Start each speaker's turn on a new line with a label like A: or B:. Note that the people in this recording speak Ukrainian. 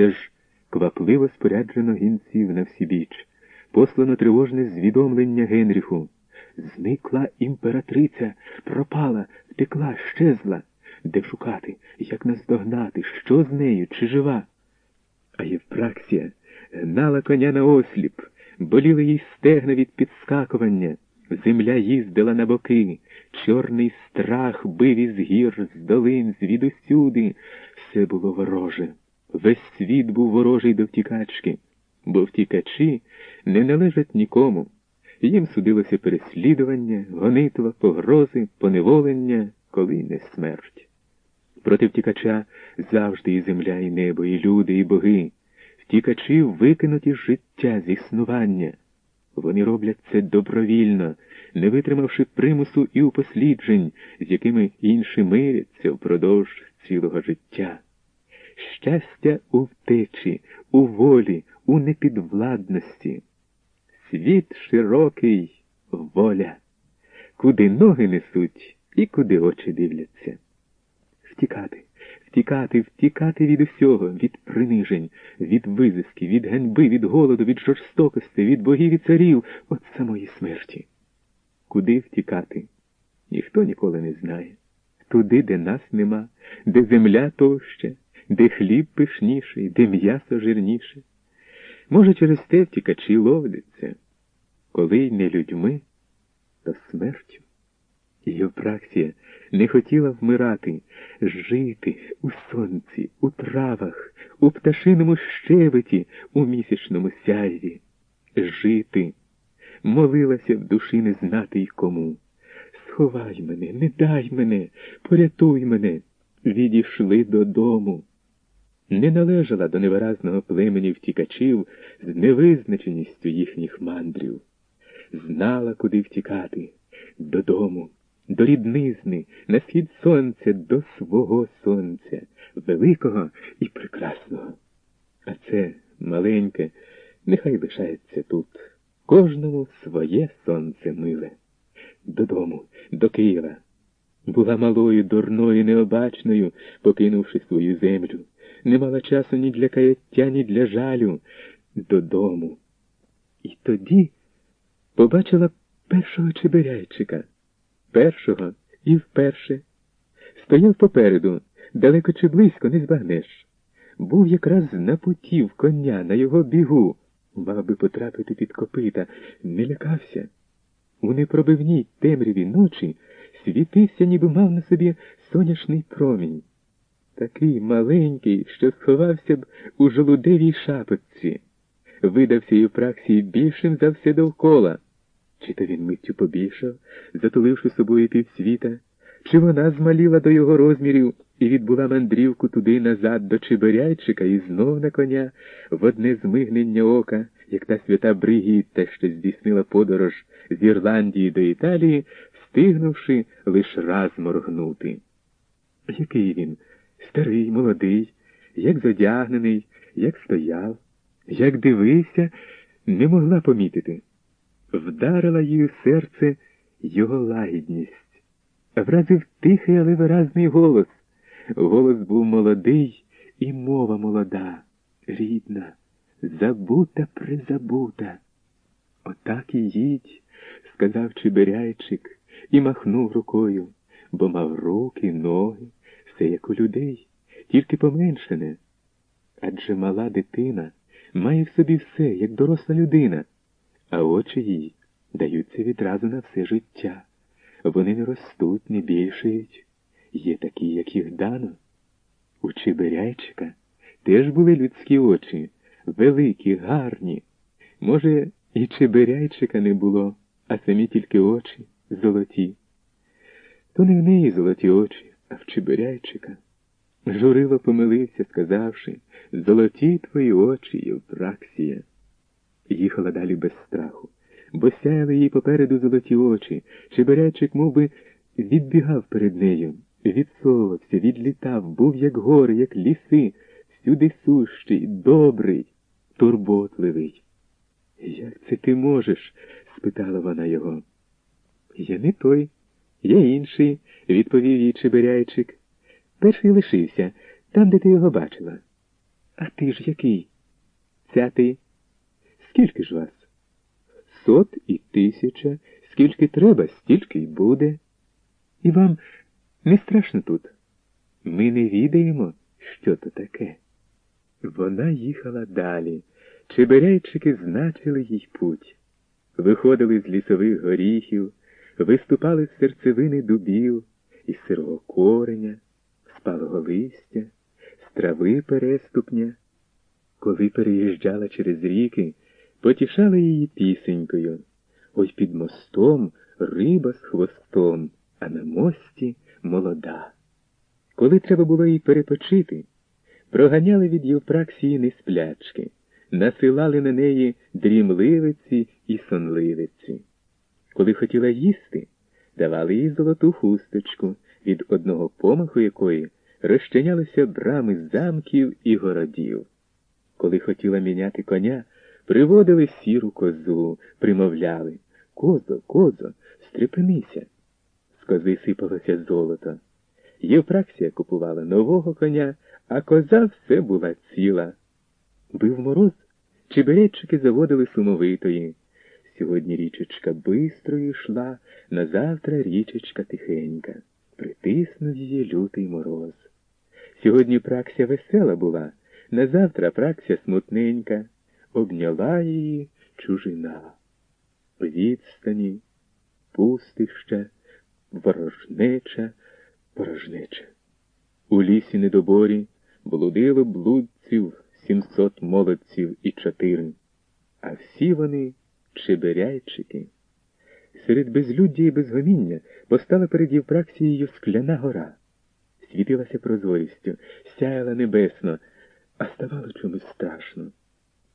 A: Все ж квапливо споряджено гінців на всі біч, послано тривожне звідомлення Генріху. Зникла імператриця, пропала, втекла, щезла. Де шукати, як наздогнати, що з нею, чи жива? А Євпраксія гнала коня на осліп, боліли їй стегна від підскакування. Земля їздила на боки, чорний страх бив із гір, з долин, звідусюди. Все було вороже. Весь світ був ворожий до втікачки, бо втікачі не належать нікому. Їм судилося переслідування, гонитва, погрози, поневолення, коли не смерть. Проти втікача завжди і земля, і небо, і люди, і боги. Втікачі викинуті з життя, з існування. Вони роблять це добровільно, не витримавши примусу і упосліджень, з якими інші миряться впродовж цілого життя. Щастя у втечі, у волі, у непідвладності. Світ широкий, воля, куди ноги несуть і куди очі дивляться. Втікати, втікати, втікати від усього, від принижень, від визисків, від ганьби, від голоду, від жорстокості, від богів і царів, от самої смерті. Куди втікати? Ніхто ніколи не знає. Туди, де нас нема, де земля товща, де хліб пишніший, де м'ясо жирніше. Може, через те втікачі ловляться, коли й не людьми, то смертю. Євпраксія не хотіла вмирати, жити у сонці, у травах, у пташиному щебеті, у місячному сяйві. Жити, молилася в душі не знати й кому. Сховай мене, не дай мене, порятуй мене, відійшли додому. Не належала до невиразного племені втікачів з невизначеністю їхніх мандрів. Знала, куди втікати додому до ріднизни, на схід сонця, до свого сонця, великого і прекрасного. А це маленьке, нехай лишається тут. Кожному своє сонце миле. Додому, до Києва. Була малою, дурною, необачною, покинувши свою землю. Не мала часу ні для каяття, ні для жалю. Додому. І тоді побачила першого чеберяйчика першого і вперше. Стояв попереду, далеко чи близько не збагнеш. Був якраз на путі в коня, на його бігу, мав би потрапити під копита, не лякався. У непробивній темряві ночі світився, ніби мав на собі сонячний промінь. Такий маленький, що сховався б у жолудевій шапочці, видався праксі більшим за все довкола. Чи то він миттю побільшав, затуливши собою півсвіта, чи вона змаліла до його розмірів і відбула мандрівку туди назад до Чебиряйчика і знов на коня в одне змигнення ока, як та свята Бригітта, що здійснила подорож з Ірландії до Італії, встигнувши лиш раз моргнути. Який він? Старий, молодий, як зодягнений, як стояв, як дивився, не могла помітити вдарила її в серце його лагідність, вразив тихий, але виразний голос. Голос був молодий і мова молода, рідна, забута призабута. Отак і їдь, сказав Чибиряйчик і махнув рукою, бо мав руки, ноги, все як у людей, тільки поменшене. Адже мала дитина має в собі все, як доросла людина а очі їй даються відразу на все життя. Вони не ростуть, не більшають. Є такі, як їх дано. У Чибиряйчика теж були людські очі, великі, гарні. Може, і Чибиряйчика не було, а самі тільки очі золоті. То не в неї золоті очі, в Чибиряйчика. Журило помилився, сказавши Золоті твої очі, Євпраксія їхала далі без страху, бо сяяли їй попереду золоті очі, Чеберячик мов би, відбігав перед нею, відсовувався, відлітав, був, як гори, як ліси, всюди сущий, добрий, турботливий. Як це ти можеш? спитала вона його. Я не той, я інший, відповів їй Чеберяйчик. Перший лишився, там, де ти його бачила. А ти ж який? Ця ти? Скільки ж вас? Сот і тисяча, скільки треба, стільки й буде. І вам не страшно тут. Ми не відаємо, що то таке. Вона їхала далі. Чеберейчики значили їй путь. Виходили з лісових горіхів, виступали з серцевини дубів, із сирого кореня, з палого листя, з трави переступня. Коли переїжджала через ріки, потішали її пісенькою. Ой під мостом риба з хвостом, а на мості молода. Коли треба було їй перепочити, проганяли від Євпраксії несплячки, насилали на неї дрімливиці і сонливиці. Коли хотіла їсти, давали їй золоту хусточку, від одного помаху якої розчинялися брами замків і городів. Коли хотіла міняти коня, приводили сіру козу, примовляли Козо, козо, стрепенися. З кози сипалося золото. Євпраксія купувала нового коня, а коза все була ціла. Бив мороз, чеберечики заводили сумовитої. Сьогодні річечка бистрою йшла, на завтра річечка тихенька. Притиснув її лютий мороз. Сьогодні пракся весела була, на завтра пракся смутненька, обняла її чужина. Відстані, пустища, ворожнеча, порожнеча. У лісі недоборі блудило блудців сімсот молодців і чотири, а всі вони чеберяйчики. Серед безлюддя і безгоміння постала перед Євпраксією скляна гора, світилася прозорістю, сяяла небесно, а ставало чомусь